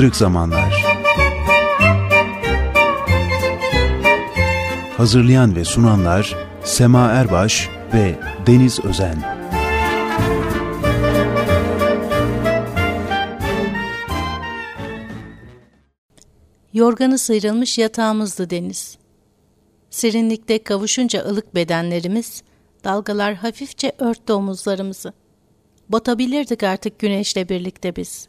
Kırık Zamanlar Hazırlayan ve sunanlar Sema Erbaş ve Deniz Özen Yorganı sıyrılmış yatağımızdı deniz. Serinlikte kavuşunca ılık bedenlerimiz, dalgalar hafifçe örttü omuzlarımızı. Batabilirdik artık güneşle birlikte biz.''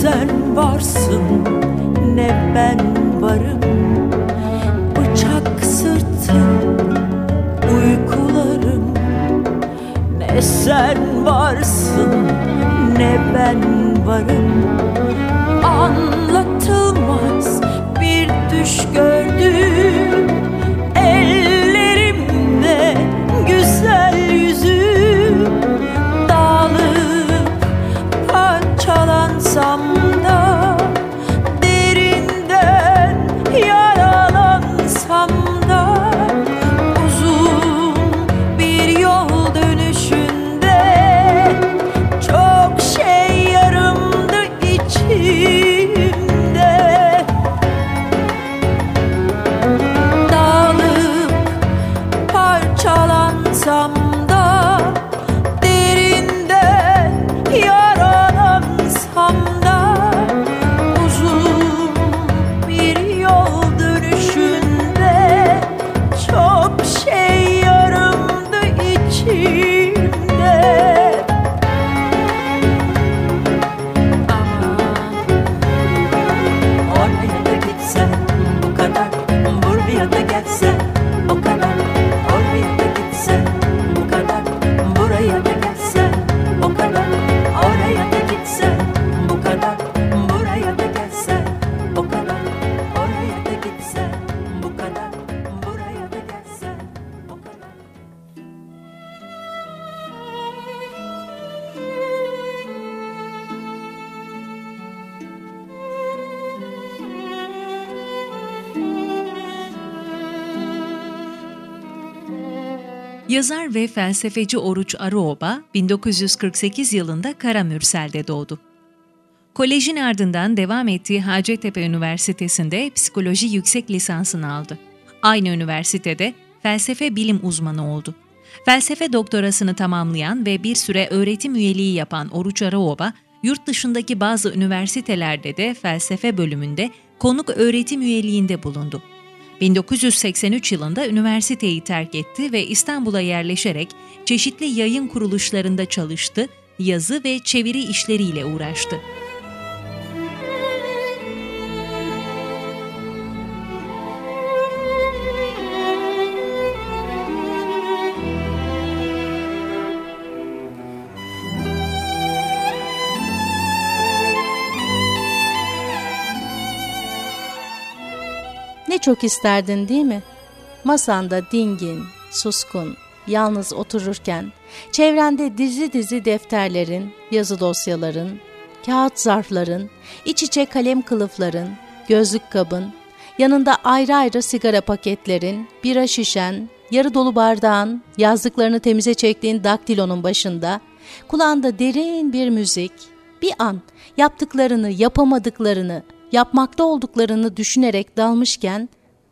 sen varsın ne ben varım. Bıçak sırtım uykularım. Ne sen varsın ne ben varım. Ve felsefeci Oruç Arıoba 1948 yılında Karamürsel'de doğdu. Kolejin ardından devam ettiği Hacettepe Üniversitesi'nde psikoloji yüksek lisansını aldı. Aynı üniversitede felsefe bilim uzmanı oldu. Felsefe doktorasını tamamlayan ve bir süre öğretim üyeliği yapan Oruç Araoba, yurt dışındaki bazı üniversitelerde de felsefe bölümünde konuk öğretim üyeliğinde bulundu. 1983 yılında üniversiteyi terk etti ve İstanbul'a yerleşerek çeşitli yayın kuruluşlarında çalıştı, yazı ve çeviri işleriyle uğraştı. Çok isterdin değil mi? Masanda dingin, suskun, yalnız otururken, çevrende dizi dizi defterlerin, yazı dosyaların, kağıt zarfların, iç içe kalem kılıfların, gözlük kabın, yanında ayrı ayrı sigara paketlerin, bira şişen, yarı dolu bardağın, yazdıklarını temize çektiğin daktilonun başında, kulağında derin bir müzik, bir an yaptıklarını, yapamadıklarını, yapmakta olduklarını düşünerek dalmışken,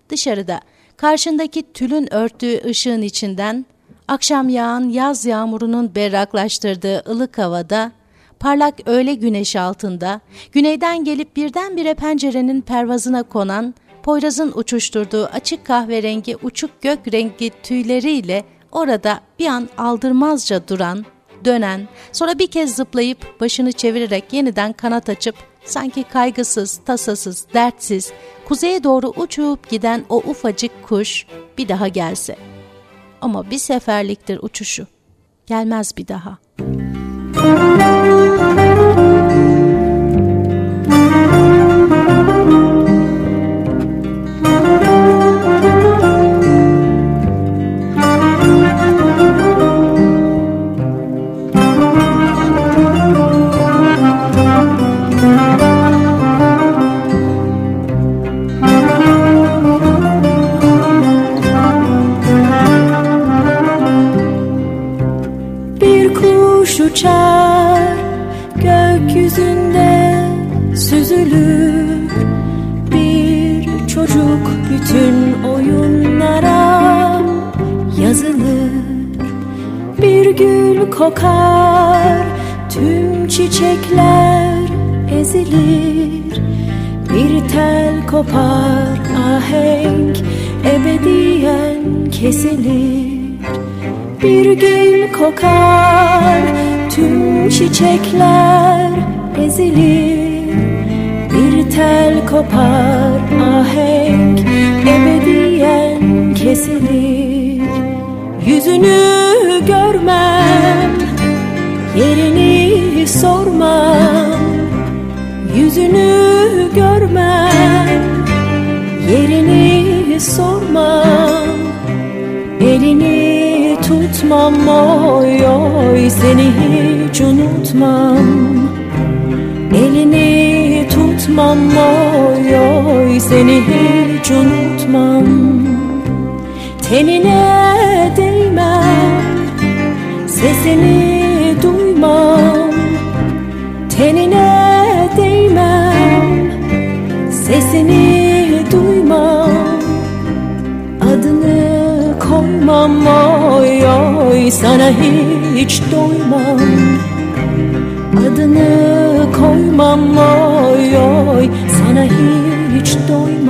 dışarıda karşındaki tülün örttüğü ışığın içinden, akşam yağan yaz yağmurunun berraklaştırdığı ılık havada, parlak öğle güneşi altında, güneyden gelip birdenbire pencerenin pervazına konan, Poyraz'ın uçuşturduğu açık kahverengi uçuk gök rengi tüyleriyle orada bir an aldırmazca duran, dönen, sonra bir kez zıplayıp başını çevirerek yeniden kanat açıp sanki kaygısız, tasasız, dertsiz, kuzeye doğru uçup giden o ufacık kuş bir daha gelse. Ama bir seferliktir uçuşu. Gelmez bir daha. Kesilir. Bir gül kokar tüm çiçekler ezilir. Bir tel kopar ahenk ebediyen kesilir. Yüzünü görmem Yerini sormam. Yüzünü görmem Yerini sormam Elini tutmam oy oy Seni hiç unutmam. Elini tutmam oy oy Seni hiç unutmam. Tenine değmem Sesini duymam. Tenine değmem Sesini Sana hiç doymam. Adını koymam oy oy. Sana hiç doymam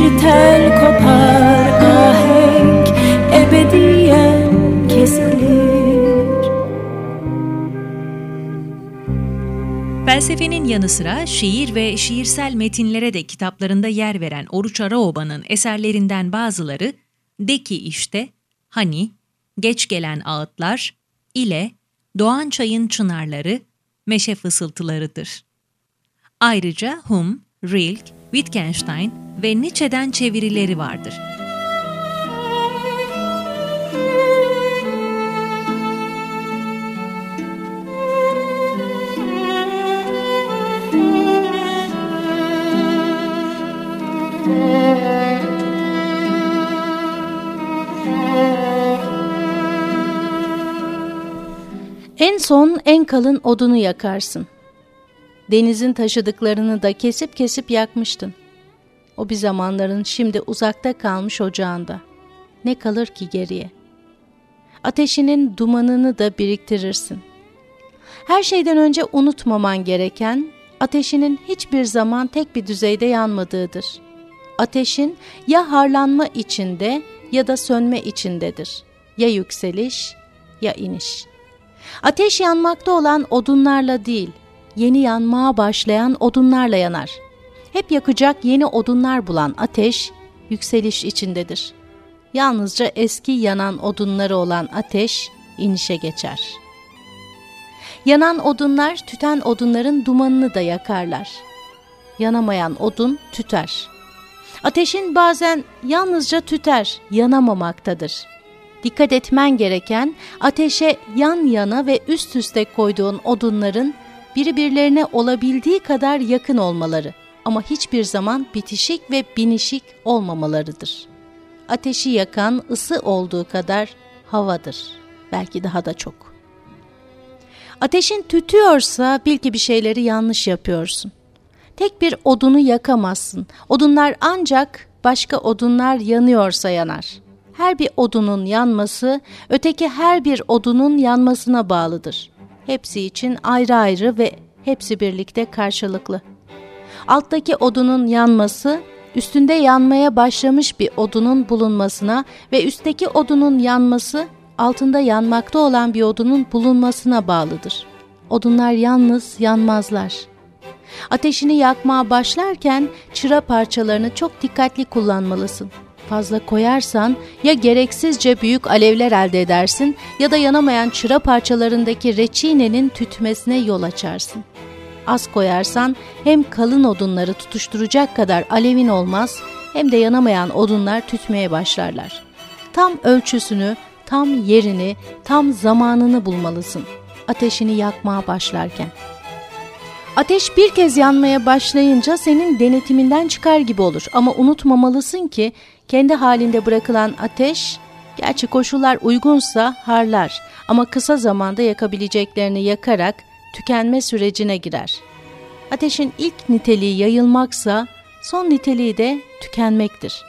Bir tel kopar ahenk ebediyen kesilir Felsefenin yanı sıra şiir ve şiirsel metinlere de kitaplarında yer veren Oruç Araoba'nın eserlerinden bazıları De ki işte, Hani, Geç Gelen Ağıtlar, ile Doğan Çayın Çınarları, Meşe Fısıltılarıdır. Ayrıca Hum, Rilke, Wittgenstein ve Nietzsche'den çevirileri vardır. En son en kalın odunu yakarsın. Denizin taşıdıklarını da kesip kesip yakmıştın. O bir zamanların şimdi uzakta kalmış ocağında. Ne kalır ki geriye? Ateşinin dumanını da biriktirirsin. Her şeyden önce unutmaman gereken, ateşinin hiçbir zaman tek bir düzeyde yanmadığıdır. Ateşin ya harlanma içinde ya da sönme içindedir. Ya yükseliş ya iniş. Ateş yanmakta olan odunlarla değil, yeni yanmaya başlayan odunlarla yanar. Hep yakacak yeni odunlar bulan ateş, yükseliş içindedir. Yalnızca eski yanan odunları olan ateş, inişe geçer. Yanan odunlar, tüten odunların dumanını da yakarlar. Yanamayan odun tüter. Ateşin bazen yalnızca tüter, yanamamaktadır. Dikkat etmen gereken ateşe yan yana ve üst üste koyduğun odunların birbirlerine olabildiği kadar yakın olmaları ama hiçbir zaman bitişik ve binişik olmamalarıdır. Ateşi yakan ısı olduğu kadar havadır. Belki daha da çok. Ateşin tütüyorsa bil ki bir şeyleri yanlış yapıyorsun. Tek bir odunu yakamazsın. Odunlar ancak başka odunlar yanıyorsa yanar. Her bir odunun yanması öteki her bir odunun yanmasına bağlıdır. Hepsi için ayrı ayrı ve hepsi birlikte karşılıklı. Alttaki odunun yanması üstünde yanmaya başlamış bir odunun bulunmasına ve üstteki odunun yanması altında yanmakta olan bir odunun bulunmasına bağlıdır. Odunlar yalnız yanmazlar. Ateşini yakmaya başlarken çıra parçalarını çok dikkatli kullanmalısın. Fazla koyarsan ya gereksizce büyük alevler elde edersin ya da yanamayan çıra parçalarındaki reçinenin tütmesine yol açarsın. Az koyarsan hem kalın odunları tutuşturacak kadar alevin olmaz hem de yanamayan odunlar tütmeye başlarlar. Tam ölçüsünü, tam yerini, tam zamanını bulmalısın. Ateşini yakmaya başlarken. Ateş bir kez yanmaya başlayınca senin denetiminden çıkar gibi olur ama unutmamalısın ki kendi halinde bırakılan ateş, gerçi koşullar uygunsa harlar ama kısa zamanda yakabileceklerini yakarak tükenme sürecine girer. Ateşin ilk niteliği yayılmaksa son niteliği de tükenmektir.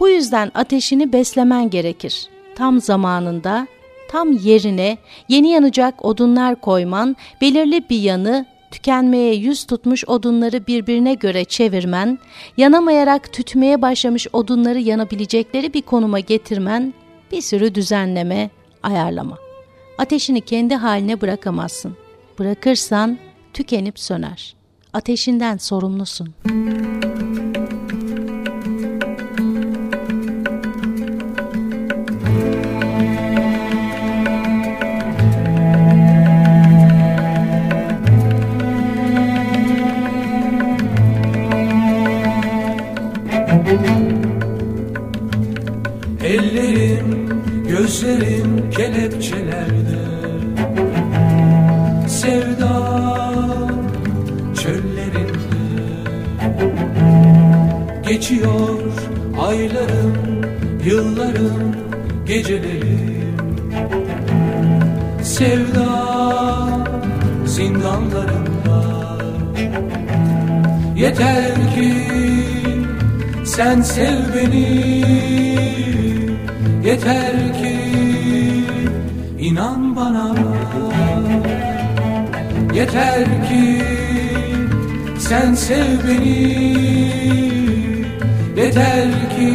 Bu yüzden ateşini beslemen gerekir. Tam zamanında, tam yerine yeni yanacak odunlar koyman, belirli bir yanı tükenmeye yüz tutmuş odunları birbirine göre çevirmen, yanamayarak tütmeye başlamış odunları yanabilecekleri bir konuma getirmen, bir sürü düzenleme, ayarlama. Ateşini kendi haline bırakamazsın. Bırakırsan tükenip söner. Ateşinden sorumlusun. Ellerim, gözlerim kelepçelerde Geçiyor aylarım, yıllarım, gecelerim Sevda zindanlarında. Yeter ki sen sev beni. Yeter ki inan bana. Yeter ki sen sev beni eder ki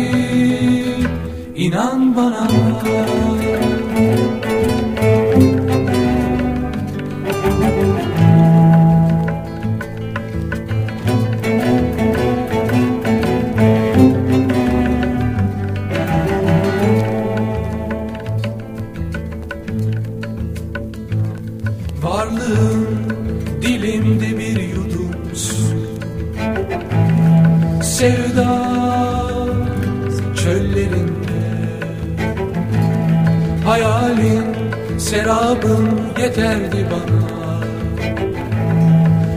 inan bana. Varlığın dilimde bir yudum su. Sevda çöllerinde. Hayalin serabın yeterdi bana.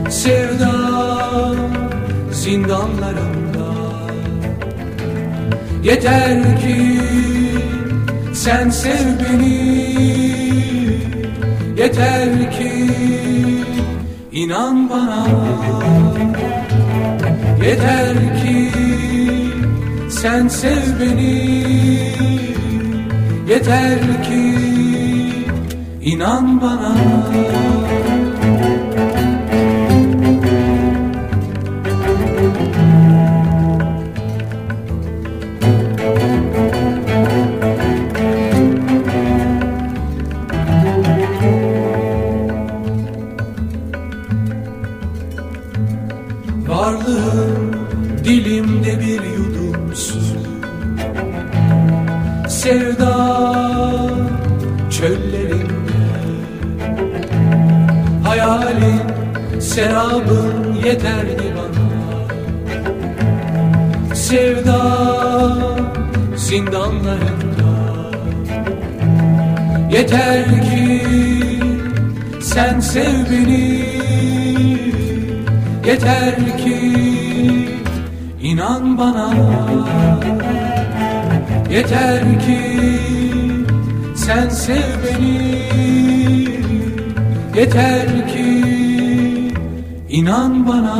Sevda zindanlarında Yeter ki sen sev beni. Yeter ki inan bana. Yeter ki sen sev beni. Yeter ki inan bana. Varlığım dilimde bir yudum su. Sevda çöllerinde. Hayalin serabın yeterdi bana. Sevda zindanlarında. Yeter ki sen sev beni. Yeter ki inan bana. Yeter ki sen sev beni. Yeter ki inan bana.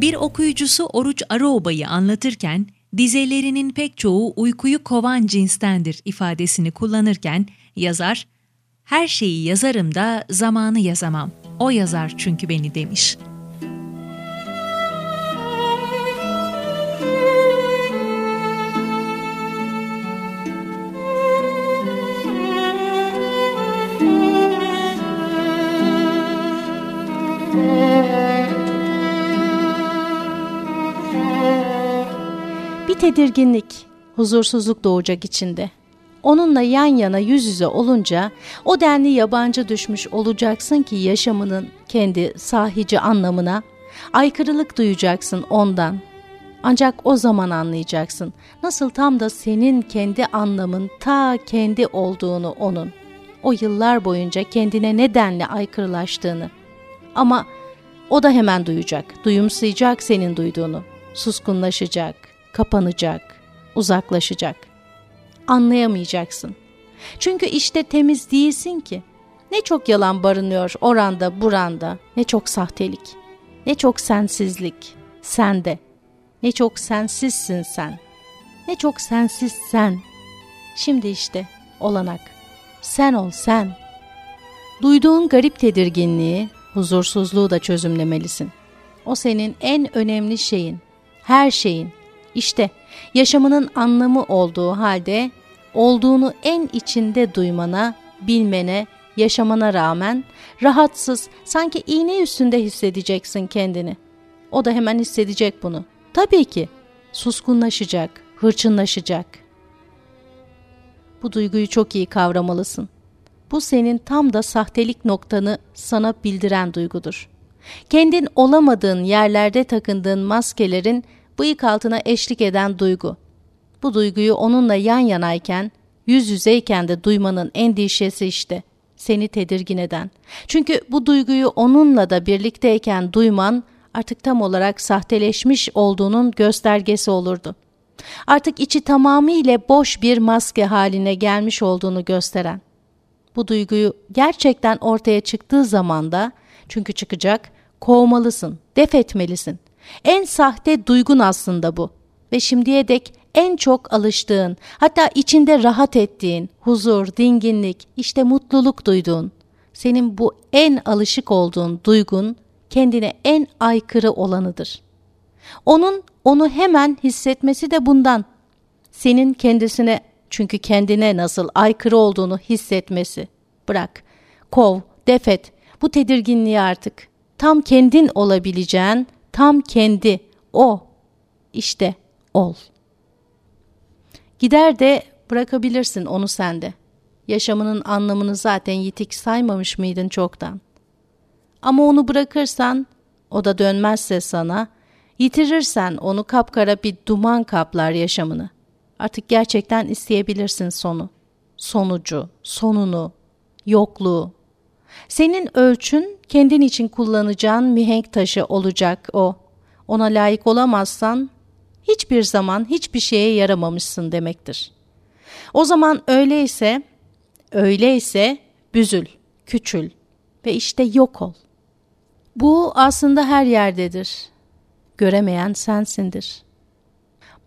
Bir okuyucusu Oruç Arıoba'yı anlatırken dizelerinin pek çoğu uykuyu kovan cinstendir ifadesini kullanırken yazar, her şeyi yazarım da zamanı yazamam. O yazar çünkü beni demiş. Tedirginlik, huzursuzluk doğacak içinde. Onunla yan yana yüz yüze olunca o denli yabancı düşmüş olacaksın ki yaşamının kendi sahici anlamına aykırılık duyacaksın ondan. Ancak o zaman anlayacaksın nasıl tam da senin kendi anlamın ta kendi olduğunu onun. O yıllar boyunca kendine nedenle aykırılaştığını. Ama o da hemen duyacak, duyumsayacak senin duyduğunu. Suskunlaşacak, kapanacak, uzaklaşacak. Anlayamayacaksın. Çünkü işte temiz değilsin ki. Ne çok yalan barınıyor oranda buranda, ne çok sahtelik, ne çok sensizlik, sende. Ne çok sensizsin sen, ne çok sensiz sen. Şimdi işte olanak, sen ol sen. Duyduğun garip tedirginliği, huzursuzluğu da çözümlemelisin. O senin en önemli şeyin, her şeyin. İşte yaşamının anlamı olduğu halde olduğunu en içinde duymana, bilmene, yaşamana rağmen rahatsız, sanki iğne üstünde hissedeceksin kendini. O da hemen hissedecek bunu. Tabii ki suskunlaşacak, hırçınlaşacak. Bu duyguyu çok iyi kavramalısın. Bu senin tam da sahtelik noktanı sana bildiren duygudur. Kendin olamadığın yerlerde takındığın maskelerin bıyık altına eşlik eden duygu. Bu duyguyu onunla yan yanayken, yüz yüzeyken de duymanın endişesi işte seni tedirgin eden. Çünkü bu duyguyu onunla da birlikteyken duyman artık tam olarak sahteleşmiş olduğunun göstergesi olurdu. Artık içi tamamıyla boş bir maske haline gelmiş olduğunu gösteren. Bu duyguyu gerçekten ortaya çıktığı zaman da çünkü çıkacak, kovmalısın, def etmelisin. En sahte duygun aslında bu ve şimdiye dek en çok alıştığın, hatta içinde rahat ettiğin, huzur, dinginlik, işte mutluluk duyduğun, senin bu en alışık olduğun duygun kendine en aykırı olanıdır. Onun onu hemen hissetmesi de bundan. Senin kendisine çünkü kendine nasıl aykırı olduğunu hissetmesi. Bırak, kov, defet bu tedirginliği artık. Tam kendin olabileceğin, tam kendi, o. İşte ol. Gider de Bırakabilirsin onu sende. Yaşamının anlamını zaten yitik saymamış mıydın çoktan? Ama onu bırakırsan, o da dönmezse sana, yitirirsen onu kapkara bir duman kaplar yaşamını. Artık gerçekten isteyebilirsin sonu. Sonucu, sonunu, yokluğu. Senin ölçün kendin için kullanacağın mihenk taşı olacak o. Ona layık olamazsan hiçbir zaman hiçbir şeye yaramamışsın demektir. O zaman öyleyse, öyleyse büzül, küçül ve işte yok ol. Bu aslında her yerdedir. Göremeyen sensindir.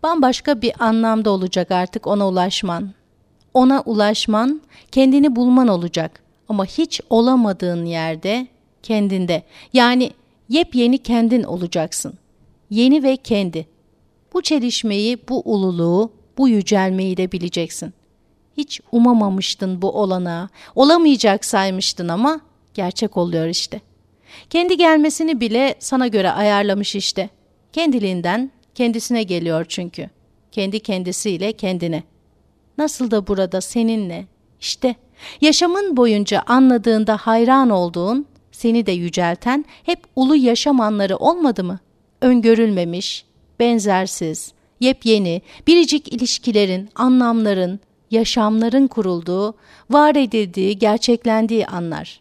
Bambaşka bir anlamda olacak artık ona ulaşman. Ona ulaşman, kendini bulman olacak ama hiç olamadığın yerde kendinde. Yani yepyeni kendin olacaksın. Yeni ve kendi. Bu çelişmeyi, bu ululuğu, bu yücelmeyi de bileceksin. Hiç umamamıştın bu olanağı. Olamayacak saymıştın ama gerçek oluyor işte. Kendi gelmesini bile sana göre ayarlamış işte. Kendiliğinden kendisine geliyor çünkü. Kendi kendisiyle kendine. Nasıl da burada seninle. İşte yaşamın boyunca anladığında hayran olduğun, seni de yücelten hep ulu yaşam anları olmadı mı? Öngörülmemiş, benzersiz, yepyeni, biricik ilişkilerin, anlamların, yaşamların kurulduğu, var edildiği, gerçeklendiği anlar.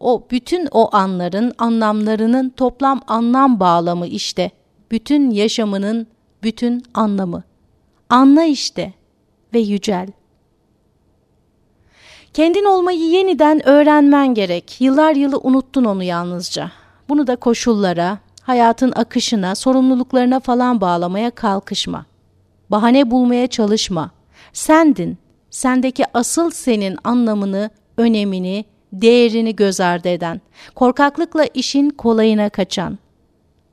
O bütün o anların anlamlarının toplam anlam bağlamı işte. Bütün yaşamının bütün anlamı. Anla işte ve yücel. Kendin olmayı yeniden öğrenmen gerek. Yıllar yılı unuttun onu yalnızca. Bunu da koşullara, hayatın akışına, sorumluluklarına falan bağlamaya kalkışma. Bahane bulmaya çalışma. Sendin, sendeki asıl senin anlamını, önemini, değerini göz ardı eden, korkaklıkla işin kolayına kaçan.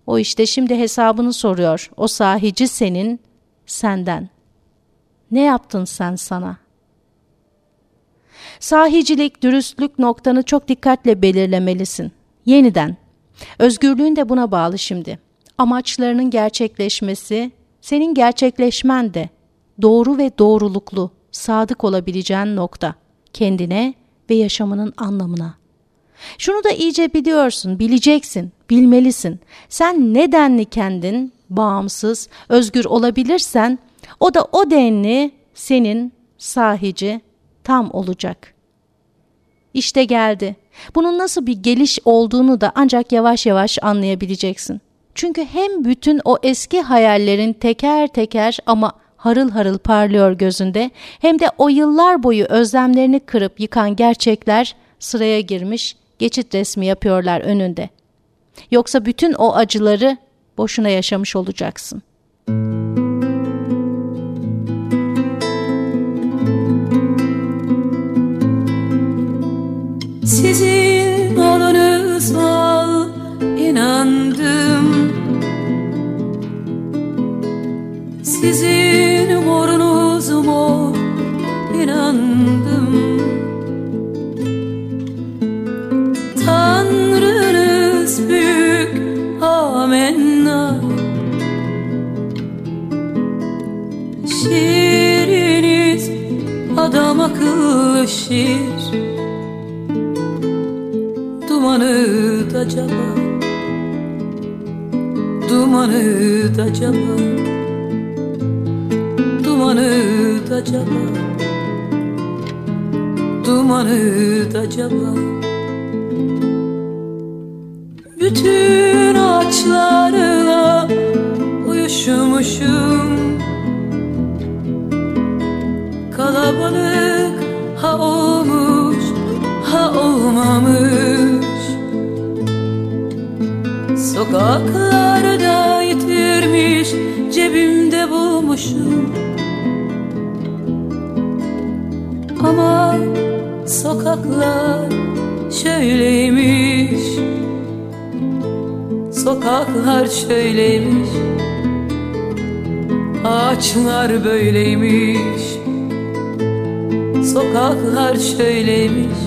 O işte şimdi hesabını soruyor. O sahici senin, senden. Ne yaptın sen sana? Sahicilik, dürüstlük noktanı çok dikkatle belirlemelisin. Yeniden. Özgürlüğün de buna bağlı şimdi. Amaçlarının gerçekleşmesi, senin gerçekleşmen de doğru ve doğruluklu, sadık olabileceğin nokta. Kendine ve yaşamının anlamına. Şunu da iyice biliyorsun, bileceksin, bilmelisin. Sen nedenli kendin bağımsız, özgür olabilirsen o da o denli senin sahici tam olacak. İşte geldi. Bunun nasıl bir geliş olduğunu da ancak yavaş yavaş anlayabileceksin. Çünkü hem bütün o eski hayallerin teker teker ama harıl harıl parlıyor gözünde hem de o yıllar boyu özlemlerini kırıp yıkan gerçekler sıraya girmiş geçit resmi yapıyorlar önünde. Yoksa bütün o acıları boşuna yaşamış olacaksın. Sizin olunuzla inandım. Sizin morunuzuma inandım. Tanrınız büyük amenna. Şiiriniz adam akıllı şiir Dumanı da caba Dumanı da caba Dumanı da caba Dumanı da caba Bütün ağaçlarla uyuşmuşum. Kalabalık ha olmuş ha olmamış Sokaklarda yitirmiş cebimde bulmuşum. Ama sokaklar şöyleymiş. Sokaklar şöyleymiş. Ağaçlar böyleymiş. Sokaklar şöyleymiş.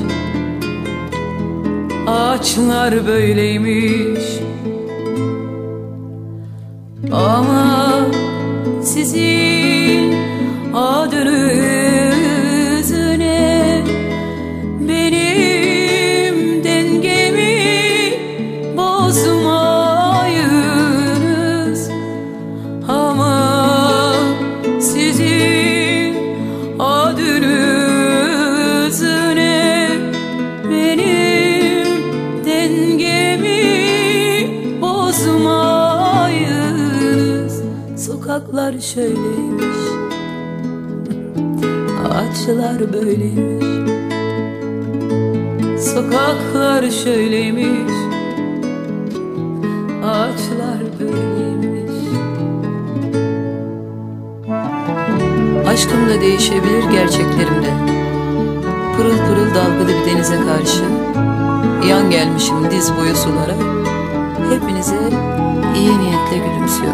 Ağaçlar böyleymiş Ama sizin adınız şöyleymiş. Ağaçlar böyleymiş. Sokaklar şöyleymiş. Ağaçlar böyleymiş. Aşkım da değişebilir gerçeklerim de. Pırıl pırıl dalgalı bir denize karşı Yan gelmişim diz boyu sulara. Hepinize iyi niyetle gülümsüyorum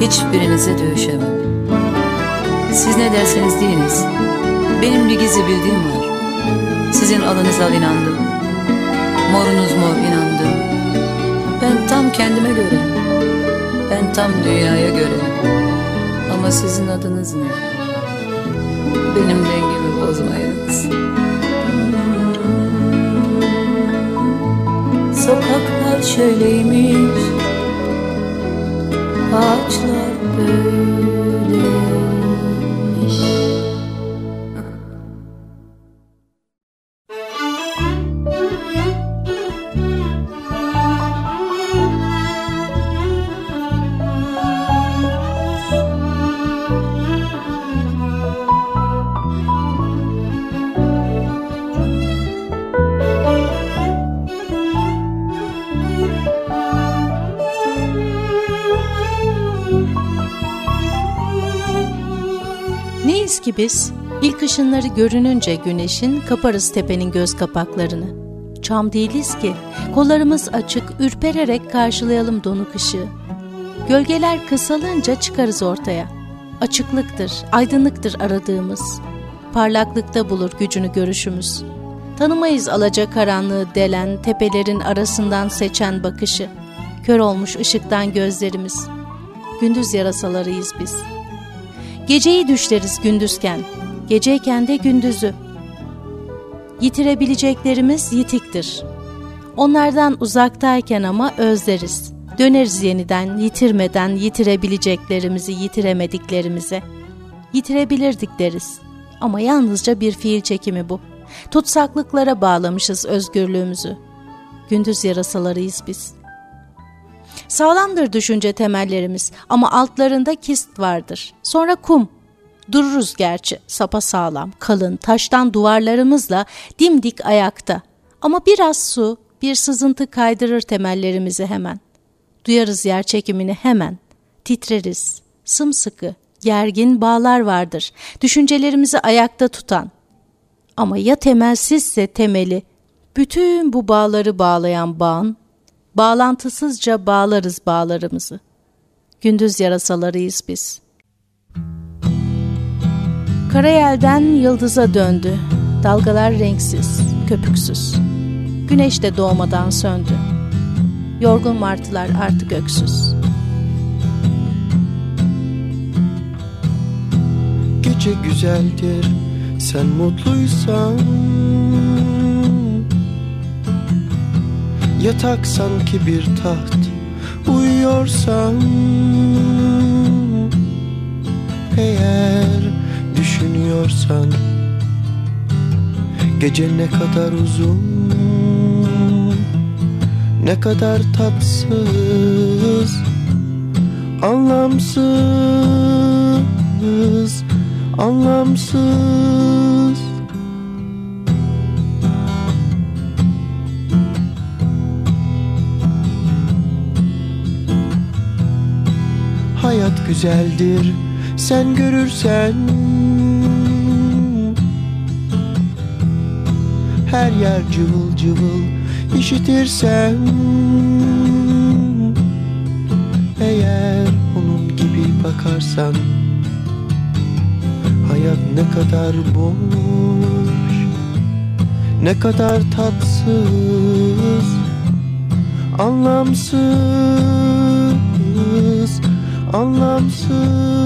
Hiçbirinize dövüşemem. Siz ne derseniz deyiniz. Benim bir gizli bildiğim var. Sizin alınız al inandım. Morunuz mor inandım Ben tam kendime göre Ben tam dünyaya göre Ama sizin adınız ne? Benim dengemi bozmayınız. Sokaklar şöyleymiş Ağaçlar böyleymiş ki biz? İlk ışınları görününce güneşin kaparız tepenin göz kapaklarını. Çam değiliz ki, kollarımız açık, ürpererek karşılayalım donuk ışığı. Gölgeler kısalınca çıkarız ortaya. Açıklıktır, aydınlıktır aradığımız. Parlaklıkta bulur gücünü görüşümüz. Tanımayız alaca karanlığı delen, tepelerin arasından seçen bakışı. Kör olmuş ışıktan gözlerimiz. Gündüz yarasalarıyız biz.'' Geceyi düşleriz gündüzken, geceyken de gündüzü. Yitirebileceklerimiz yitiktir. Onlardan uzaktayken ama özleriz. Döneriz yeniden yitirmeden yitirebileceklerimizi yitiremediklerimize. Yitirebilirdik deriz. Ama yalnızca bir fiil çekimi bu. Tutsaklıklara bağlamışız özgürlüğümüzü. Gündüz yarasalarıyız biz. Sağlamdır düşünce temellerimiz ama altlarında kist vardır. Sonra kum. Dururuz gerçi sapa sağlam, kalın, taştan duvarlarımızla dimdik ayakta. Ama biraz su, bir sızıntı kaydırır temellerimizi hemen. Duyarız yer çekimini hemen. Titreriz. Sımsıkı, gergin bağlar vardır. Düşüncelerimizi ayakta tutan. Ama ya temelsizse temeli, bütün bu bağları bağlayan bağın bağlantısızca bağlarız bağlarımızı. Gündüz yarasalarıyız biz. Karayelden yıldıza döndü. Dalgalar renksiz, köpüksüz. Güneş de doğmadan söndü. Yorgun martılar artık öksüz. Gece güzeldir sen mutluysan Yatak sanki bir taht. Uyuyorsan Eğer düşünüyorsan Gece ne kadar uzun Ne kadar tatsız Anlamsız Anlamsız hayat güzeldir. Sen görürsen Her yer cıvıl cıvıl işitirsen Eğer onun gibi bakarsan Hayat ne kadar boş Ne kadar tatsız Anlamsız anlamsız.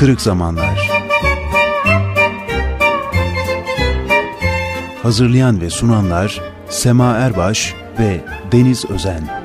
Kırık Zamanlar. Hazırlayan ve sunanlar Sema Erbaş ve Deniz Özen